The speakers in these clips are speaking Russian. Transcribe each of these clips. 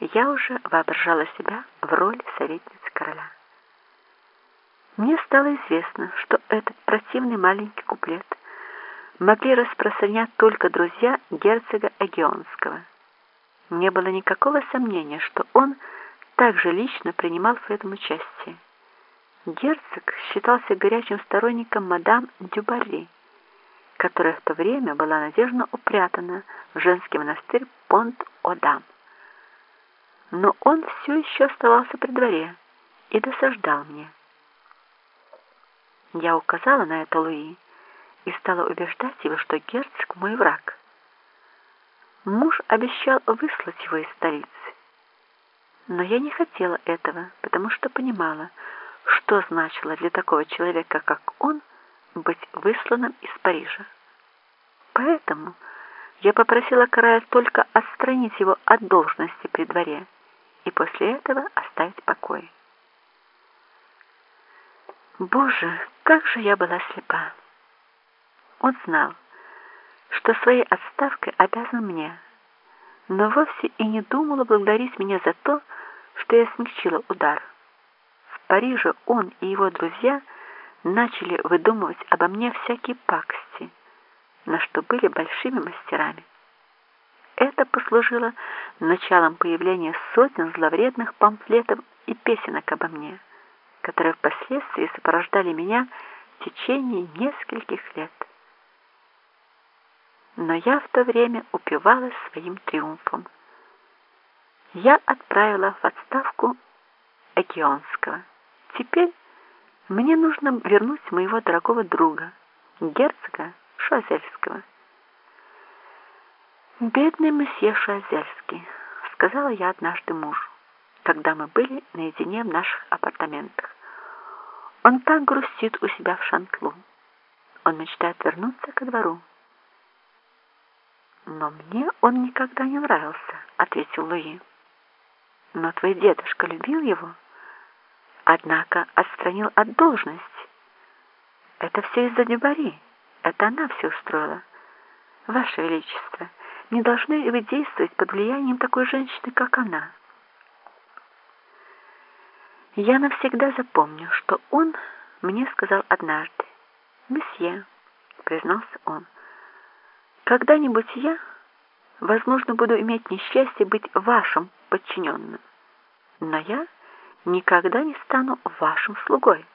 я уже воображала себя в роли советницы короля. Мне стало известно, что этот противный маленький куплет могли распространять только друзья герцога Эгионского. Не было никакого сомнения, что он также лично принимал в этом участие. Герцог считался горячим сторонником мадам Дюбари, которая в то время была надежно упрятана в женский монастырь Понт-Одам. Но он все еще оставался при дворе и досаждал мне. Я указала на это Луи и стала убеждать его, что герцог мой враг. Муж обещал выслать его из столицы. Но я не хотела этого, потому что понимала, что значило для такого человека, как он, быть высланным из Парижа. Поэтому я попросила короля только отстранить его от должности при дворе и после этого оставить покой. Боже, как же я была слепа! Он знал, что своей отставкой обязан мне, но вовсе и не думал благодарить меня за то, что я смягчила удар. В Париже он и его друзья начали выдумывать обо мне всякие пакости, на что были большими мастерами. Это послужило началом появления сотен зловредных памфлетов и песенок обо мне – которые впоследствии сопровождали меня в течение нескольких лет. Но я в то время упивалась своим триумфом. Я отправила в отставку Экионского. Теперь мне нужно вернуть моего дорогого друга, герцога Шуазельского. «Бедный месье Шуазельский», — сказала я однажды мужу, когда мы были наедине в наших апартаментах. Он так грустит у себя в Шантлу. Он мечтает вернуться ко двору. «Но мне он никогда не нравился», — ответил Луи. «Но твой дедушка любил его, однако отстранил от должности. Это все из-за Дюбари. Это она все устроила. Ваше Величество, не должны вы действовать под влиянием такой женщины, как она». Я навсегда запомню, что он мне сказал однажды. «Месье», — признался он, — «когда-нибудь я, возможно, буду иметь несчастье быть вашим подчиненным, но я никогда не стану вашим слугой».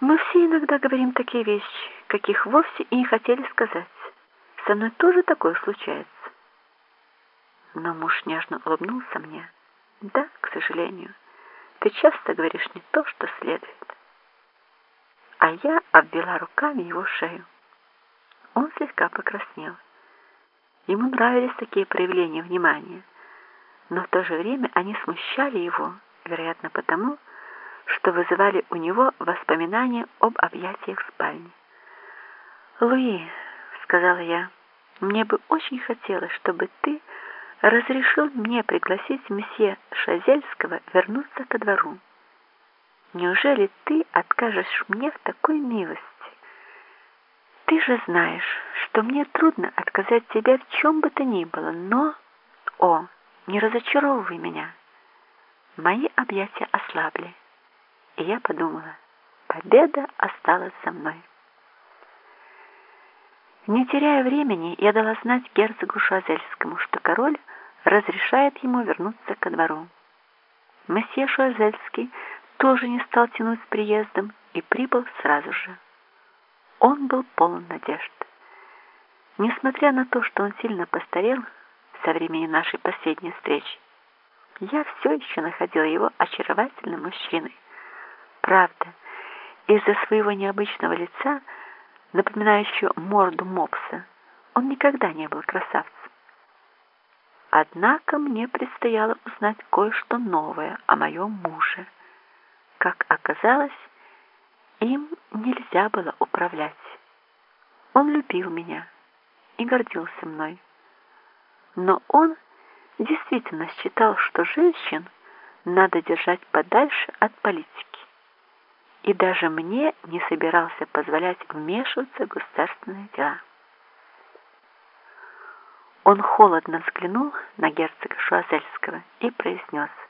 Мы все иногда говорим такие вещи, каких вовсе и не хотели сказать. Со мной тоже такое случается. Но муж нежно улыбнулся мне. Да, к сожалению, ты часто говоришь не то, что следует. А я обвела руками его шею. Он слегка покраснел. Ему нравились такие проявления внимания, но в то же время они смущали его, вероятно, потому, что вызывали у него воспоминания об объятиях в спальне. «Луи», — сказала я, — «мне бы очень хотелось, чтобы ты разрешил мне пригласить месье Шазельского вернуться ко двору. Неужели ты откажешь мне в такой милости? Ты же знаешь, что мне трудно отказать тебе в чем бы то ни было, но... О, не разочаровывай меня. Мои объятия ослабли, и я подумала, победа осталась за мной. Не теряя времени, я дала знать герцогу Шуазельскому, что король разрешает ему вернуться ко двору. Месье Шуазельский тоже не стал тянуть с приездом и прибыл сразу же. Он был полон надежд. Несмотря на то, что он сильно постарел со времени нашей последней встречи, я все еще находила его очаровательным мужчиной. Правда, из-за своего необычного лица – напоминающую морду мопса, он никогда не был красавцем. Однако мне предстояло узнать кое-что новое о моем муже. Как оказалось, им нельзя было управлять. Он любил меня и гордился мной. Но он действительно считал, что женщин надо держать подальше от политики и даже мне не собирался позволять вмешиваться в государственные дела. Он холодно взглянул на герцога Шуазельского и произнес —